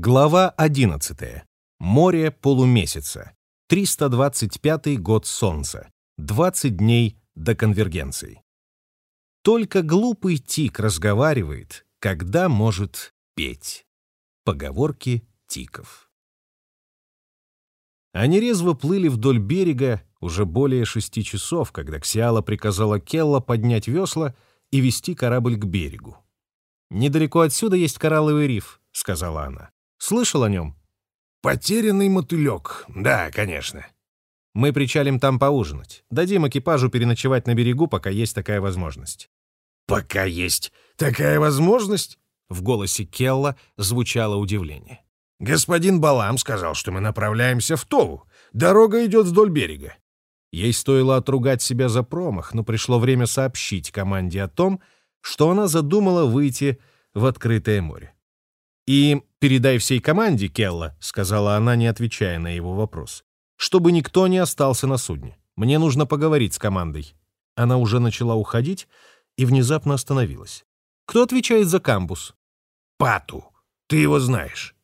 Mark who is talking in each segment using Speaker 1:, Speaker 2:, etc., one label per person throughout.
Speaker 1: Глава 11. Море полумесяца. 325 год Солнца. 20 дней до конвергенции. Только глупый тик разговаривает, когда может петь. Поговорки тиков. Они резво плыли вдоль берега уже более шести часов, когда Ксиала приказала Келла поднять весла и вести корабль к берегу. «Недалеко отсюда есть коралловый риф», — сказала она. Слышал о нем?»
Speaker 2: «Потерянный мотылек. Да, конечно».
Speaker 1: «Мы причалим там поужинать. Дадим экипажу переночевать на берегу, пока есть такая возможность».
Speaker 2: «Пока есть такая возможность?»
Speaker 1: В голосе Келла звучало удивление.
Speaker 2: «Господин Балам сказал, что мы направляемся в Тову. Дорога идет вдоль берега».
Speaker 1: Ей стоило отругать себя за промах, но пришло время сообщить команде о том, что она задумала выйти в открытое море. «И передай всей команде, Келла», — сказала она, не отвечая на его вопрос, «чтобы никто не остался на судне. Мне нужно поговорить с командой». Она уже начала уходить и внезапно остановилась. «Кто отвечает за камбус?»
Speaker 2: «Пату. Ты его знаешь?»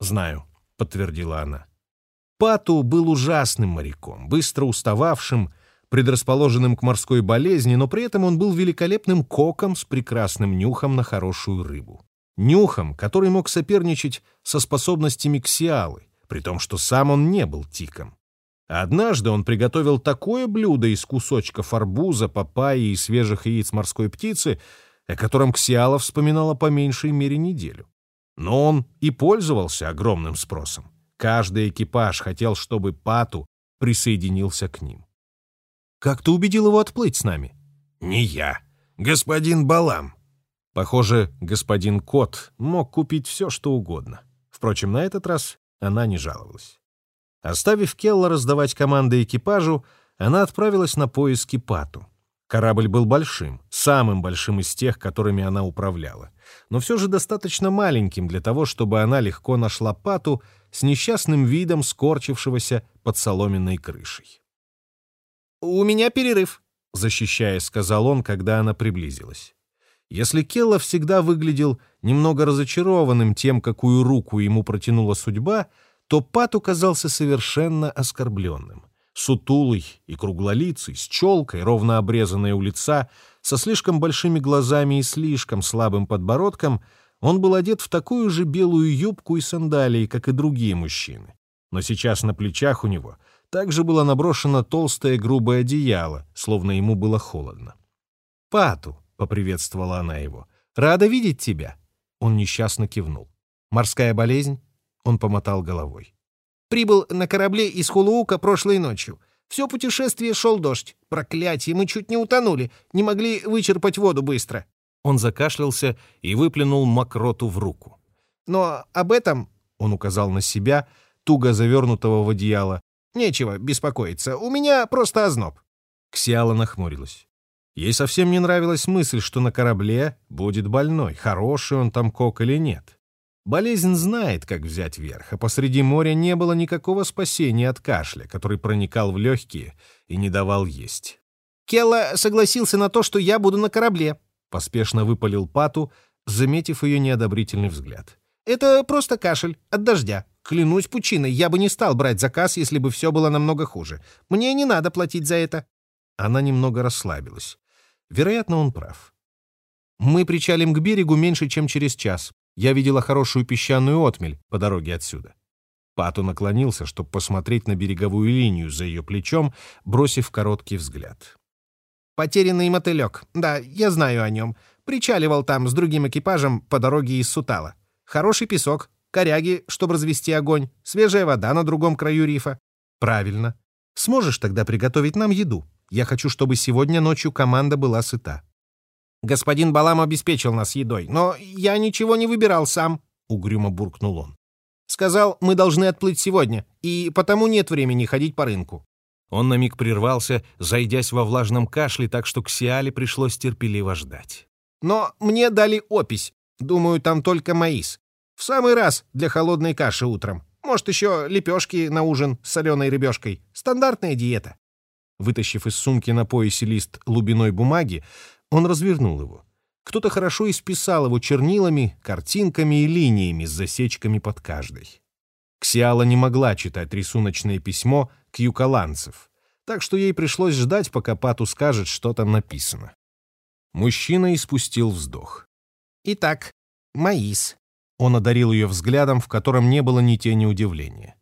Speaker 1: «Знаю», — подтвердила она. Пату был ужасным моряком, быстро устававшим, предрасположенным к морской болезни, но при этом он был великолепным коком с прекрасным нюхом на хорошую рыбу нюхом, который мог соперничать со способностями ксиалы, при том, что сам он не был тиком. Однажды он приготовил такое блюдо из кусочков арбуза, папайи и свежих яиц морской птицы, о котором Ксиала вспоминала по меньшей мере неделю. Но он и пользовался огромным спросом. Каждый экипаж хотел, чтобы Пату присоединился к ним. «Как ты убедил его отплыть с нами?»
Speaker 2: «Не я. Господин Балам.
Speaker 1: Похоже, господин Кот мог купить все, что угодно. Впрочем, на этот раз она не жаловалась. Оставив Келла раздавать команды экипажу, она отправилась на поиски Пату. Корабль был большим, самым большим из тех, которыми она управляла, но все же достаточно маленьким для того, чтобы она легко нашла Пату с несчастным видом скорчившегося под соломенной крышей.
Speaker 3: «У меня перерыв», —
Speaker 1: защищаясь, сказал он, когда она приблизилась. Если Келла всегда выглядел немного разочарованным тем, какую руку ему протянула судьба, то Пат казался совершенно оскорбленным. Сутулый и круглолицый, с челкой, ровно обрезанной у лица, со слишком большими глазами и слишком слабым подбородком, он был одет в такую же белую юбку и сандалии, как и другие мужчины. Но сейчас на плечах у него также было наброшено толстое грубое одеяло, словно ему было холодно. «Пату», — поприветствовала она его. «Рада видеть тебя!» Он несчастно кивнул. «Морская болезнь?» Он помотал головой.
Speaker 3: «Прибыл на корабле из Хулуука прошлой ночью. Все путешествие шел дождь. Проклятие, мы чуть не утонули, не могли вычерпать воду быстро».
Speaker 1: Он закашлялся и выплюнул мокроту в руку.
Speaker 3: «Но об этом...»
Speaker 1: — он указал на себя, туго завернутого в одеяло.
Speaker 3: «Нечего беспокоиться, у меня просто озноб».
Speaker 1: Ксиала нахмурилась. Ей совсем не нравилась мысль, что на корабле будет больной, хороший он там кок или нет. Болезнь знает, как взять верх, а посреди моря не было никакого спасения от кашля, который проникал в легкие и не давал есть.
Speaker 3: «Келла согласился на то, что я буду на корабле», —
Speaker 1: поспешно выпалил Пату, заметив ее неодобрительный взгляд.
Speaker 3: «Это просто кашель от дождя. Клянусь пучиной, я бы не стал брать заказ, если бы все было намного хуже. Мне не надо платить за это».
Speaker 1: Она немного расслабилась. Вероятно, он прав. Мы причалим к берегу меньше, чем через час. Я видела хорошую песчаную отмель по дороге отсюда. Пату наклонился, чтобы посмотреть на береговую линию за ее плечом, бросив короткий взгляд.
Speaker 3: «Потерянный мотылек. Да, я знаю о нем. Причаливал там с другим экипажем по дороге из Сутала. Хороший песок, коряги, чтобы развести огонь, свежая вода на другом краю рифа».
Speaker 1: «Правильно. Сможешь тогда приготовить нам еду?» Я хочу, чтобы сегодня ночью команда была сыта».
Speaker 3: «Господин Балам обеспечил нас едой, но я ничего не выбирал сам», — угрюмо буркнул он. «Сказал, мы должны отплыть сегодня, и потому нет времени ходить по рынку».
Speaker 1: Он на миг прервался, зайдясь во влажном кашле, так что Ксиале пришлось терпеливо ждать.
Speaker 3: «Но мне дали опись. Думаю, там только маис. В самый раз для холодной каши утром. Может, еще лепешки на ужин с соленой рыбешкой. Стандартная диета».
Speaker 1: Вытащив из сумки на поясе лист лубиной бумаги, он развернул его. Кто-то хорошо исписал его чернилами, картинками и линиями с засечками под каждой. Ксиала не могла читать рисуночное письмо к юкаланцев, так что ей пришлось ждать, пока Пату скажет, что там написано. Мужчина испустил вздох.
Speaker 3: «Итак, маис».
Speaker 1: Он одарил ее взглядом, в котором не было ни тени удивления.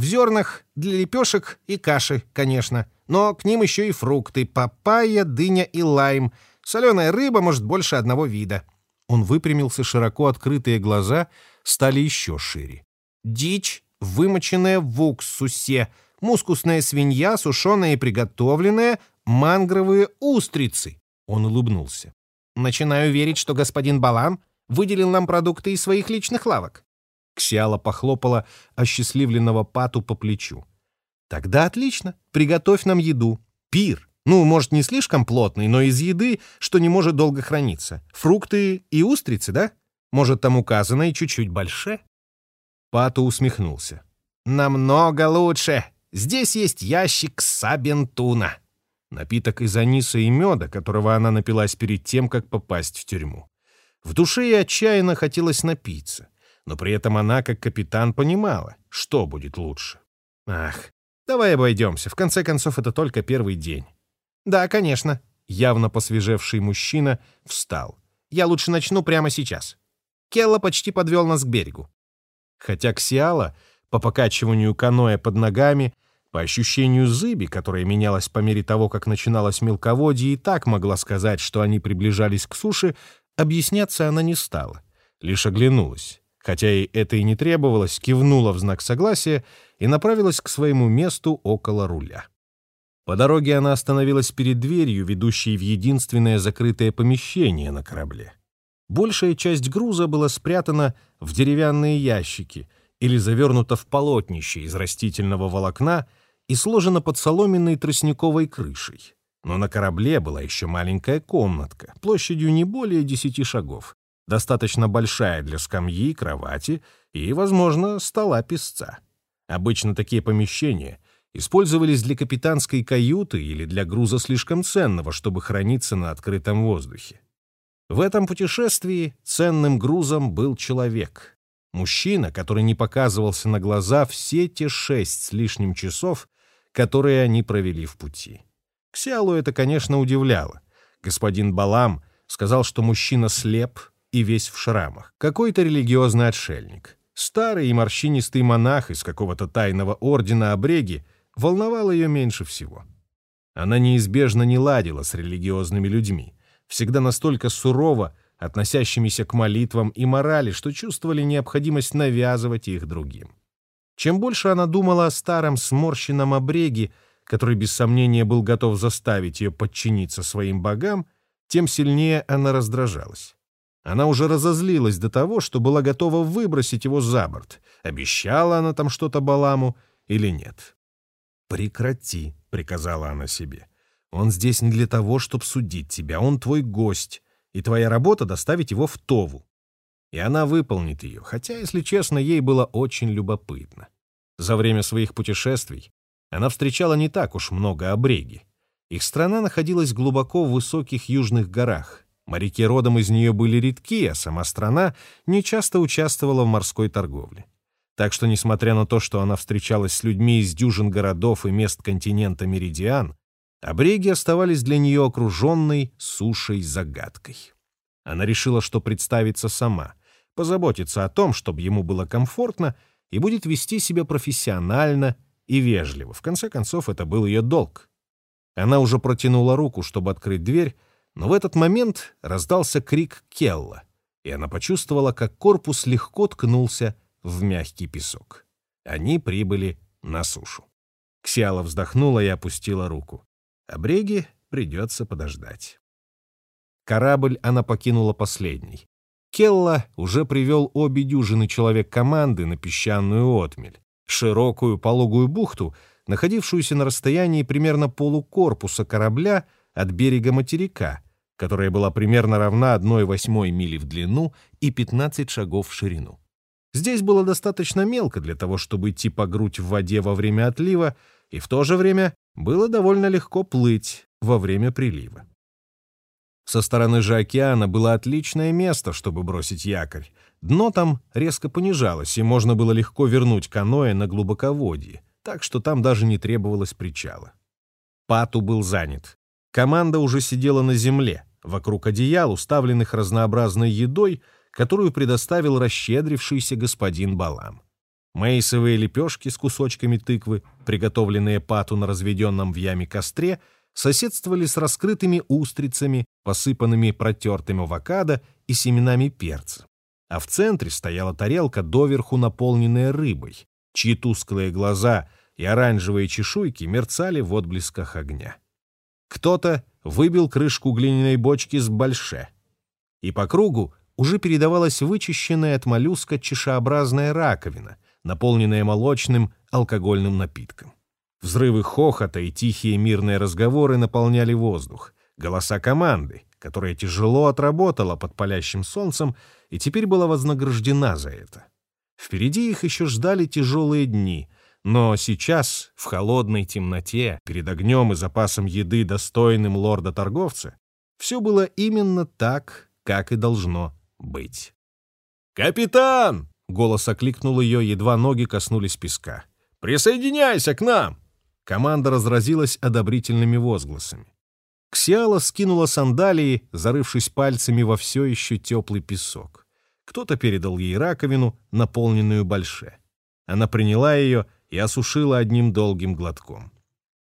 Speaker 3: «В зернах, для лепешек и каши, конечно, но к ним еще и фрукты, папайя, дыня и лайм — Соленая рыба может больше одного вида».
Speaker 1: Он выпрямился, широко открытые глаза стали еще шире.
Speaker 3: «Дичь, вымоченная в уксусе, мускусная свинья, сушеная и приготовленная, мангровые устрицы».
Speaker 1: Он улыбнулся.
Speaker 3: «Начинаю верить, что господин Балам выделил нам продукты из своих личных лавок».
Speaker 1: Ксиала похлопала осчастливленного Пату по плечу. «Тогда отлично. Приготовь нам еду. Пир. Ну, может, не слишком плотный, но из еды, что не может долго храниться. Фрукты и устрицы, да? Может, там указано и чуть-чуть больше?» Пату усмехнулся.
Speaker 3: «Намного лучше. Здесь есть ящик сабентуна».
Speaker 1: Напиток из аниса и меда, которого она напилась перед тем, как попасть в тюрьму. В душе ей отчаянно хотелось напиться, но при этом она, как капитан, понимала, что будет лучше. «Ах, давай обойдемся, в конце концов, это только первый день.
Speaker 3: «Да, конечно».
Speaker 1: Явно посвежевший мужчина встал.
Speaker 3: «Я лучше начну прямо сейчас». Келла почти подвел нас к берегу.
Speaker 1: Хотя Ксиала, по покачиванию каноэ под ногами, по ощущению зыби, которая менялась по мере того, как начиналось мелководье, и так могла сказать, что они приближались к суше, объясняться она не стала, лишь оглянулась, хотя ей это и не требовалось, кивнула в знак согласия и направилась к своему месту около руля. По дороге она остановилась перед дверью, ведущей в единственное закрытое помещение на корабле. Большая часть груза была спрятана в деревянные ящики или завернута в полотнище из растительного волокна и сложена под соломенной тростниковой крышей. Но на корабле была еще маленькая комнатка, площадью не более десяти шагов, достаточно большая для скамьи, кровати и, возможно, стола песца. Обычно такие помещения — использовались для капитанской каюты или для груза слишком ценного, чтобы храниться на открытом воздухе. В этом путешествии ценным грузом был человек. Мужчина, который не показывался на глаза все те шесть с лишним часов, которые они провели в пути. Ксиалу это, конечно, удивляло. Господин Балам сказал, что мужчина слеп и весь в шрамах. Какой-то религиозный отшельник. Старый и морщинистый монах из какого-то тайного ордена обреги волновало ее меньше всего. Она неизбежно не ладила с религиозными людьми, всегда настолько сурово относящимися к молитвам и морали, что чувствовали необходимость навязывать их другим. Чем больше она думала о старом сморщенном обреге, который без сомнения был готов заставить ее подчиниться своим богам, тем сильнее она раздражалась. Она уже разозлилась до того, что была готова выбросить его за борт. Обещала она там что-то Баламу или нет. «Прекрати», — приказала она себе. «Он здесь не для того, чтобы судить тебя. Он твой гость, и твоя работа — доставить его в Тову». И она выполнит ее, хотя, если честно, ей было очень любопытно. За время своих путешествий она встречала не так уж много обреги. Их страна находилась глубоко в высоких южных горах. Моряки родом из нее были редки, а сама страна нечасто участвовала в морской торговле. Так что, несмотря на то, что она встречалась с людьми из дюжин городов и мест континента Меридиан, обреги оставались для нее окруженной сушей-загадкой. Она решила, что представится сама, позаботится о том, чтобы ему было комфортно, и будет вести себя профессионально и вежливо. В конце концов, это был ее долг. Она уже протянула руку, чтобы открыть дверь, но в этот момент раздался крик Келла, и она почувствовала, как корпус легко ткнулся в мягкий песок. Они прибыли на сушу. Ксиала вздохнула и опустила руку. А Бреги придется подождать. Корабль она покинула последний. Келла уже привел обе дюжины человек команды на песчаную отмель, широкую пологую бухту, находившуюся на расстоянии примерно полукорпуса корабля от берега материка, которая была примерно равна 1,8 мили в длину и 15 шагов в ширину. Здесь было достаточно мелко для того, чтобы идти по грудь в воде во время отлива, и в то же время было довольно легко плыть во время прилива. Со стороны же океана было отличное место, чтобы бросить якорь. Дно там резко понижалось, и можно было легко вернуть каноэ на глубоководье, так что там даже не требовалось причала. Пату был занят. Команда уже сидела на земле, вокруг одеял, уставленных разнообразной едой, которую предоставил расщедрившийся господин Балам. Мейсовые лепешки с кусочками тыквы, приготовленные пату на разведенном в яме костре, соседствовали с раскрытыми устрицами, посыпанными протертым авокадо и семенами перца. А в центре стояла тарелка, доверху наполненная рыбой, чьи тусклые глаза и оранжевые чешуйки мерцали в отблесках огня. Кто-то выбил крышку глиняной бочки с больше, и по кругу уже передавалась вычищенная от моллюска чешеобразная раковина, наполненная молочным алкогольным напитком. Взрывы хохота и тихие мирные разговоры наполняли воздух. Голоса команды, которая тяжело отработала под палящим солнцем и теперь была вознаграждена за это. Впереди их еще ждали тяжелые дни, но сейчас, в холодной темноте, перед огнем и запасом еды, достойным лорда-торговца, все было именно так, как и должно быть. «Капитан!» — голос окликнул ее, едва ноги коснулись песка. «Присоединяйся к нам!» Команда разразилась одобрительными возгласами. Ксиала скинула сандалии, зарывшись пальцами во все еще теплый песок. Кто-то передал ей раковину, наполненную больше. Она приняла ее и осушила одним долгим глотком.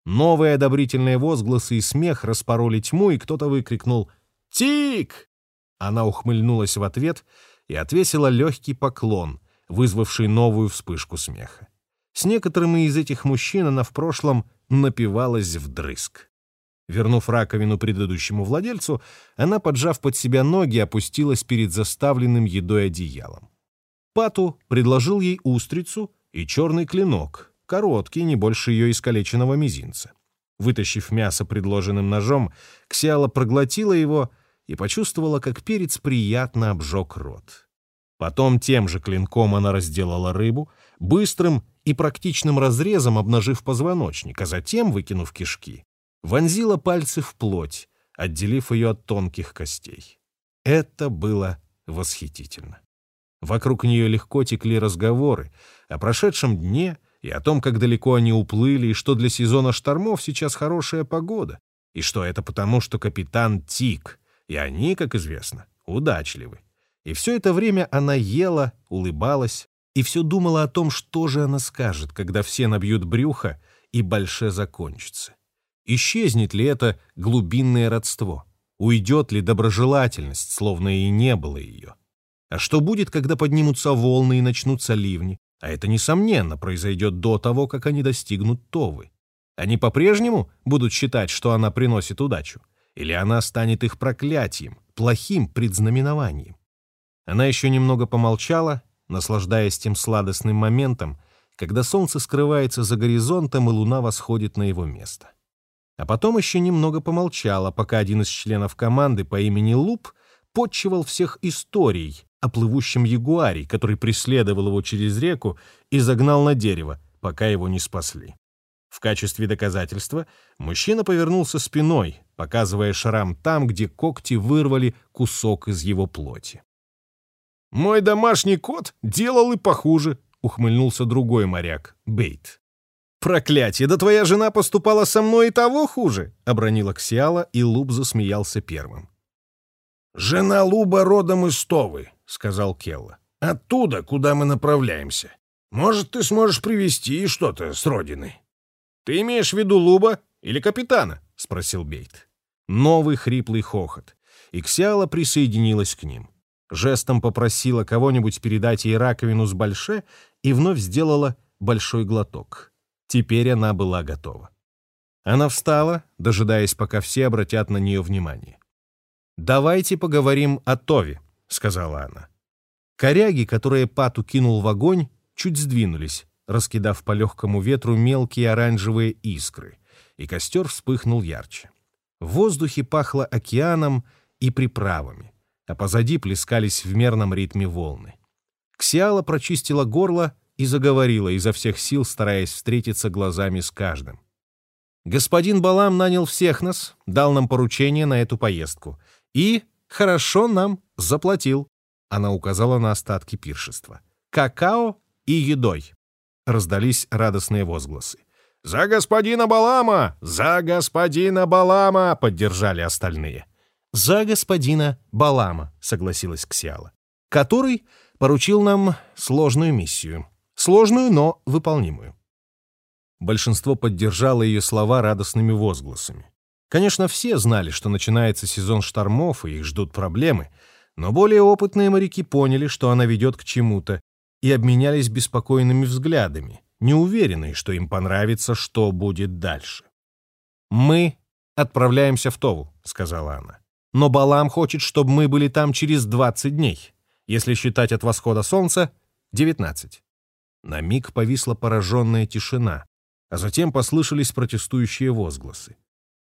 Speaker 1: Новые одобрительные возгласы и смех распороли тьму, и кто-то выкрикнул «Тик!». Она ухмыльнулась в ответ и отвесила легкий поклон, вызвавший новую вспышку смеха. С некоторыми из этих мужчин она в прошлом напивалась вдрызг. Вернув раковину предыдущему владельцу, она, поджав под себя ноги, опустилась перед заставленным едой одеялом. Пату предложил ей устрицу и черный клинок, короткий, не больше ее искалеченного мизинца. Вытащив мясо предложенным ножом, Ксиала проглотила его и почувствовала, как перец приятно обжег рот. Потом тем же клинком она разделала рыбу, быстрым и практичным разрезом обнажив позвоночник, а затем, выкинув кишки, вонзила пальцы в плоть, отделив ее от тонких костей. Это было восхитительно. Вокруг нее легко текли разговоры о прошедшем дне и о том, как далеко они уплыли, и что для сезона штормов сейчас хорошая погода, и что это потому, что капитан Тик, и они, как известно, удачливы. И все это время она ела, улыбалась и все думала о том, что же она скажет, когда все набьют брюхо и больше закончится. Исчезнет ли это глубинное родство? Уйдет ли доброжелательность, словно и не было ее? А что будет, когда поднимутся волны и начнутся ливни? А это, несомненно, произойдет до того, как они достигнут Товы. Они по-прежнему будут считать, что она приносит удачу? Или она станет их проклятием, плохим предзнаменованием? Она еще немного помолчала, наслаждаясь тем сладостным моментом, когда солнце скрывается за горизонтом и луна восходит на его место. А потом еще немного помолчала, пока один из членов команды по имени Луп подчивал всех историей о плывущем ягуаре, который преследовал его через реку и загнал на дерево, пока его не спасли. В качестве доказательства мужчина повернулся спиной, показывая шрам там, где когти вырвали кусок из его плоти. «Мой домашний кот делал и похуже», — ухмыльнулся другой моряк, Бейт. «Проклятие, да твоя жена поступала со мной и того хуже!» — обронила Ксиала, и Луб засмеялся первым.
Speaker 2: «Жена Луба родом из Товы», — сказал Келла. «Оттуда, куда мы направляемся. Может, ты сможешь привезти что-то с родины?»
Speaker 1: «Ты имеешь в виду Луба или капитана?» — спросил Бейт. Новый хриплый хохот, и Ксиала присоединилась к ним жестом попросила кого-нибудь передать ей раковину с больше и вновь сделала большой глоток. Теперь она была готова. Она встала, дожидаясь, пока все обратят на нее внимание. «Давайте поговорим о Тове», — сказала она. Коряги, которые Пату кинул в огонь, чуть сдвинулись, раскидав по легкому ветру мелкие оранжевые искры, и костер вспыхнул ярче. В воздухе пахло океаном и приправами а позади плескались в мерном ритме волны. Ксиала прочистила горло и заговорила изо всех сил, стараясь встретиться глазами с каждым. «Господин Балам нанял всех нас, дал нам поручение на эту поездку, И хорошо нам заплатил. Она указала на остатки пиршества. Какао и едой. Раздались радостные возгласы. «За господина Балама! За господина Балама!» — поддержали остальные. «За господина Балама», — согласилась Ксиала, который поручил нам сложную миссию. Сложную, но выполнимую. Большинство поддержало ее слова радостными возгласами. Конечно, все знали, что начинается сезон штормов, и их ждут проблемы, но более опытные моряки поняли, что она ведет к чему-то, и обменялись беспокойными взглядами, неуверенные, что им понравится, что будет дальше. «Мы отправляемся в Тову», — сказала она. «Но Балам хочет, чтобы мы были там через 20 дней. Если считать от восхода солнца — 19». На миг повисла пораженная тишина, а затем послышались протестующие возгласы.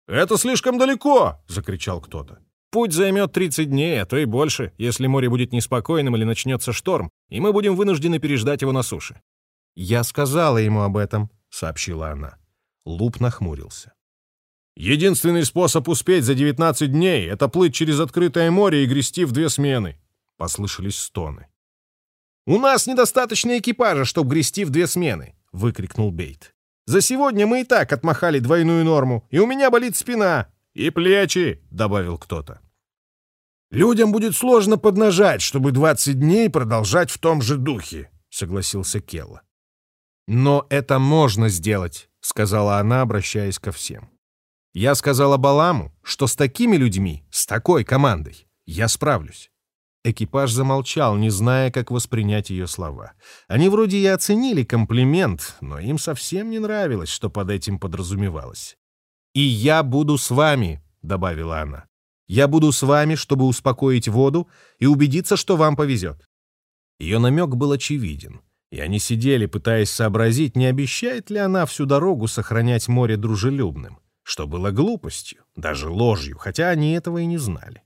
Speaker 1: «Это слишком далеко!» — закричал кто-то. «Путь займет 30 дней, а то и больше, если море будет неспокойным или начнется шторм, и мы будем вынуждены переждать его на суше». «Я сказала ему об этом», — сообщила она. Луп нахмурился. «Единственный способ успеть за 19 дней — это плыть через открытое море и грести в две смены», — послышались стоны. «У нас недостаточно экипажа, чтобы грести в две смены», — выкрикнул Бейт. За сегодня мы и так отмахали двойную норму, и у меня болит спина. И плечи», — добавил кто-то.
Speaker 2: «Людям будет сложно поднажать, чтобы 20 дней продолжать в том же духе», — согласился Келла.
Speaker 1: «Но это можно сделать», — сказала она, обращаясь ко всем. «Я сказала Баламу, что с такими людьми, с такой командой, я справлюсь. Экипаж замолчал, не зная, как воспринять ее слова. Они вроде и оценили комплимент, но им совсем не нравилось, что под этим подразумевалось. «И я буду с вами», — добавила она. «Я буду с вами, чтобы успокоить воду и убедиться, что вам повезет». Ее намек был очевиден, и они сидели, пытаясь сообразить, не обещает ли она всю дорогу сохранять море дружелюбным, что было глупостью, даже ложью, хотя они этого и не знали.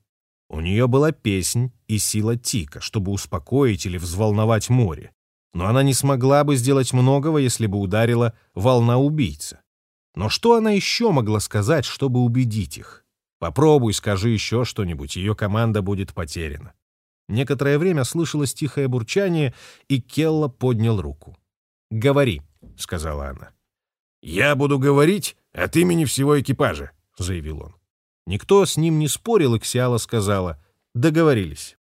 Speaker 1: У нее была песнь и сила тика, чтобы успокоить или взволновать море. Но она не смогла бы сделать многого, если бы ударила волна убийца. Но что она еще могла сказать, чтобы убедить их? Попробуй, скажи еще что-нибудь, ее команда будет потеряна. Некоторое время слышалось тихое бурчание, и Келла поднял руку. «Говори», — сказала она.
Speaker 2: «Я буду говорить от имени всего экипажа», — заявил он.
Speaker 1: Никто с ним не спорил, и Ксиала сказала «Договорились».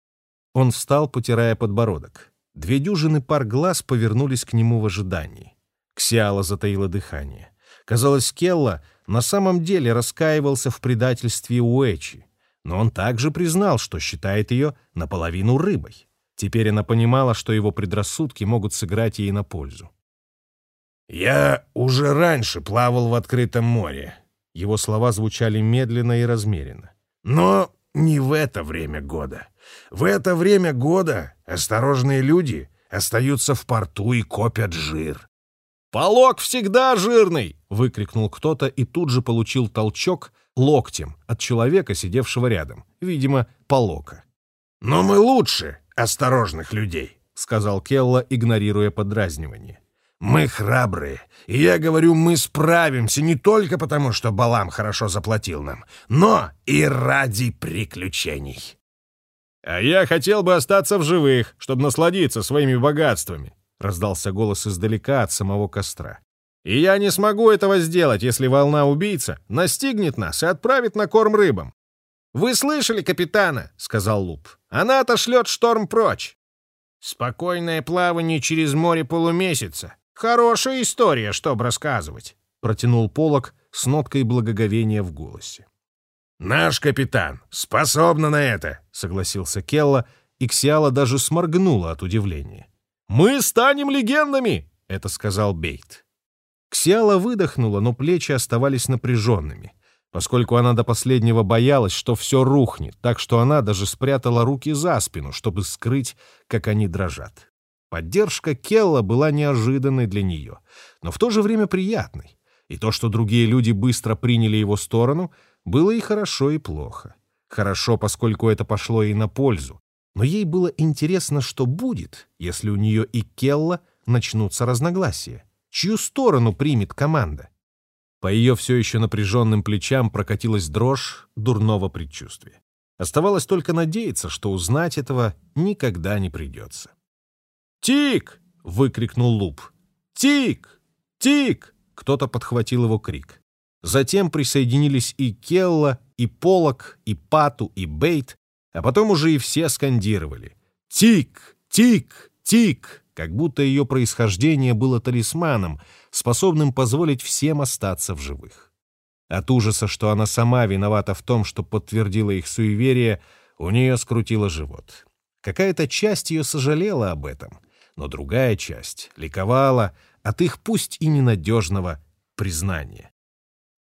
Speaker 1: Он встал, потирая подбородок. Две дюжины пар глаз повернулись к нему в ожидании. Ксиала затаила дыхание. Казалось, Келла на самом деле раскаивался в предательстве Уэчи, но он также признал, что считает ее наполовину рыбой. Теперь она понимала, что его предрассудки могут сыграть ей на пользу.
Speaker 2: «Я уже раньше плавал в открытом море»,
Speaker 1: его слова звучали медленно и размеренно.
Speaker 2: «Но не в это время года. В это время года осторожные люди остаются в порту и копят жир».
Speaker 1: «Полок всегда жирный!» — выкрикнул кто-то и тут же получил толчок локтем от человека, сидевшего рядом. Видимо, полока.
Speaker 2: «Но мы лучше осторожных людей», —
Speaker 1: сказал Келла, игнорируя подразнивание.
Speaker 2: Мы храбрые, и я говорю, мы справимся не только потому, что Балам хорошо заплатил нам, но и ради приключений.
Speaker 1: «А я хотел бы остаться в живых, чтобы насладиться своими богатствами», — раздался голос издалека от самого костра. «И я не смогу этого сделать, если волна-убийца настигнет нас и отправит на корм рыбам». «Вы слышали капитана?» — сказал Луп. «Она отошлет шторм прочь». «Спокойное плавание через море полумесяца», Хорошая история, чтобы рассказывать, протянул Полок с ноткой благоговения в голосе.
Speaker 2: Наш капитан способна на это, согласился
Speaker 1: Келла, и Ксиала даже сморгнула от удивления. Мы станем легендами, это сказал Бейт. Ксиала выдохнула, но плечи оставались напряженными, поскольку она до последнего боялась, что все рухнет, так что она даже спрятала руки за спину, чтобы скрыть, как они дрожат. Поддержка Келла была неожиданной для нее, но в то же время приятной. И то, что другие люди быстро приняли его сторону, было и хорошо, и плохо. Хорошо, поскольку это пошло ей на пользу. Но ей было интересно, что будет, если у нее и Келла начнутся разногласия. Чью сторону примет команда? По ее все еще напряженным плечам прокатилась дрожь дурного предчувствия. Оставалось только надеяться, что узнать этого никогда не придется. «Тик!» — выкрикнул Луп. «Тик! Тик!» — кто-то подхватил его крик. Затем присоединились и Келла, и Полок, и Пату, и Бейт, а потом уже и все скандировали. «Тик! Тик! Тик!» как будто ее происхождение было талисманом, способным позволить всем остаться в живых. От ужаса, что она сама виновата в том, что подтвердила их суеверие, у нее скрутило живот. Какая-то часть ее сожалела об этом, но другая часть ликовала от их пусть и ненадежного признания.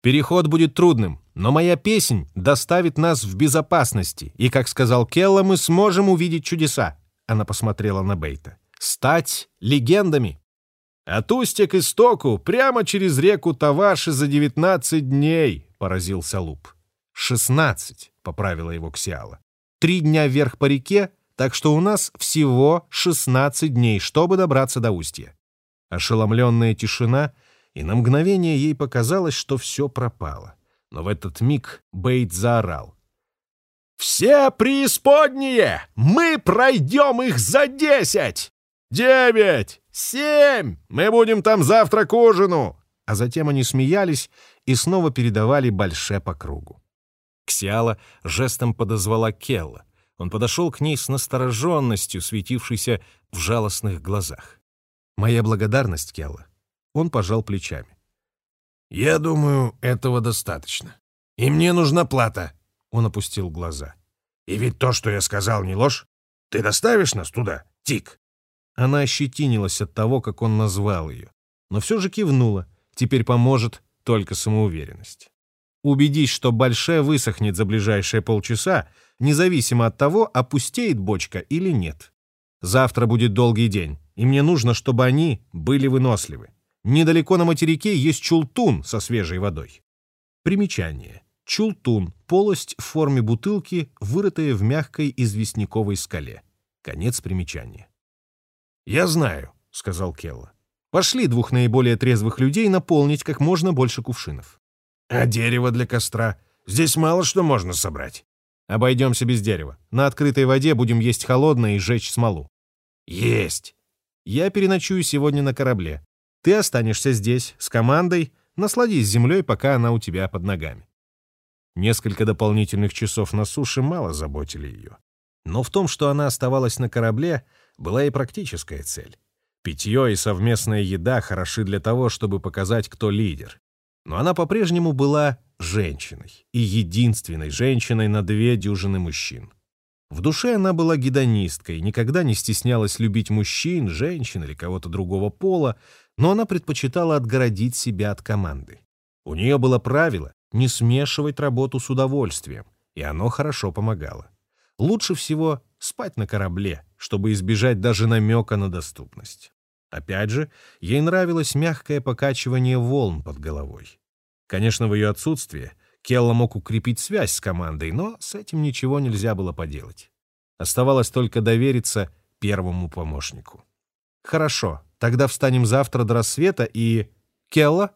Speaker 1: Переход будет трудным, но моя песнь доставит нас в безопасности, и, как сказал Келла, мы сможем увидеть чудеса. Она посмотрела на Бейта. Стать легендами. От устья к истоку, прямо через реку Таваши за 19 дней, поразился Луп. 16, поправила его Ксиала. Три дня вверх по реке, так что у нас всего 16 дней, чтобы добраться до устья. Ошеломленная тишина — и на мгновение ей показалось, что все пропало. Но в этот миг Бейт заорал. «Все преисподние! Мы пройдем их за десять! Девять! Семь! Мы будем там завтра к ужину!» А затем они смеялись и снова передавали больше по кругу. Ксиала жестом подозвала Келла. Он подошел к ней с настороженностью, светившейся в жалостных глазах. «Моя благодарность, Келла. Он пожал плечами.
Speaker 2: «Я думаю, этого достаточно. И мне нужна плата».
Speaker 1: Он опустил глаза.
Speaker 2: «И ведь то, что я сказал, не ложь. Ты доставишь нас туда, Тик?»
Speaker 1: Она ощетинилась от того, как он назвал ее, но все же кивнула. Теперь поможет только самоуверенность. Убедись, что большая высохнет за ближайшие полчаса, независимо от того, опустеет бочка или нет. Завтра будет долгий день, и мне нужно, чтобы они были выносливы. Недалеко на материке есть чултун со свежей водой. Примечание. Чултун – полость в форме бутылки, вырытая в мягкой известняковой скале. Конец примечания.
Speaker 2: «Я знаю», — сказал Келла.
Speaker 1: «Пошли двух наиболее трезвых людей наполнить как можно больше кувшинов».
Speaker 2: «А дерево для костра? Здесь мало что можно собрать».
Speaker 1: «Обойдемся без дерева. На открытой воде будем есть холодное и жечь смолу».
Speaker 2: «Есть!»
Speaker 1: «Я переночую сегодня на корабле. Ты останешься здесь с командой, насладись землей, пока она у тебя под ногами. Несколько дополнительных часов на суше мало заботили ее. Но в том, что она оставалась на корабле, была и практическая цель. Питье и совместная еда хороши для того, чтобы показать, кто лидер. Но она по-прежнему была женщиной, и единственной женщиной на две дюжины мужчин. В душе она была гедонисткой, никогда не стеснялась любить мужчин, женщин или кого-то другого пола, но она предпочитала отгородить себя от команды. У нее было правило не смешивать работу с удовольствием, и оно хорошо помогало. Лучше всего спать на корабле, чтобы избежать даже намека на доступность. Опять же, ей нравилось мягкое покачивание волн под головой. Конечно, в ее отсутствие Келла мог укрепить связь с командой, но с этим ничего нельзя было поделать. Оставалось только довериться первому помощнику. «Хорошо, Тогда встанем завтра до рассвета и... Келла?»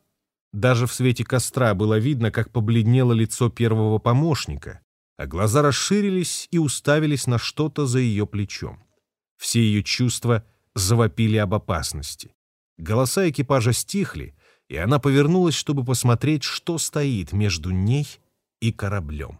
Speaker 1: Даже в свете костра было видно, как побледнело лицо первого помощника, а глаза расширились и уставились на что-то за ее плечом. Все ее чувства завопили об опасности. Голоса экипажа стихли, и она повернулась, чтобы посмотреть, что стоит между ней и кораблем.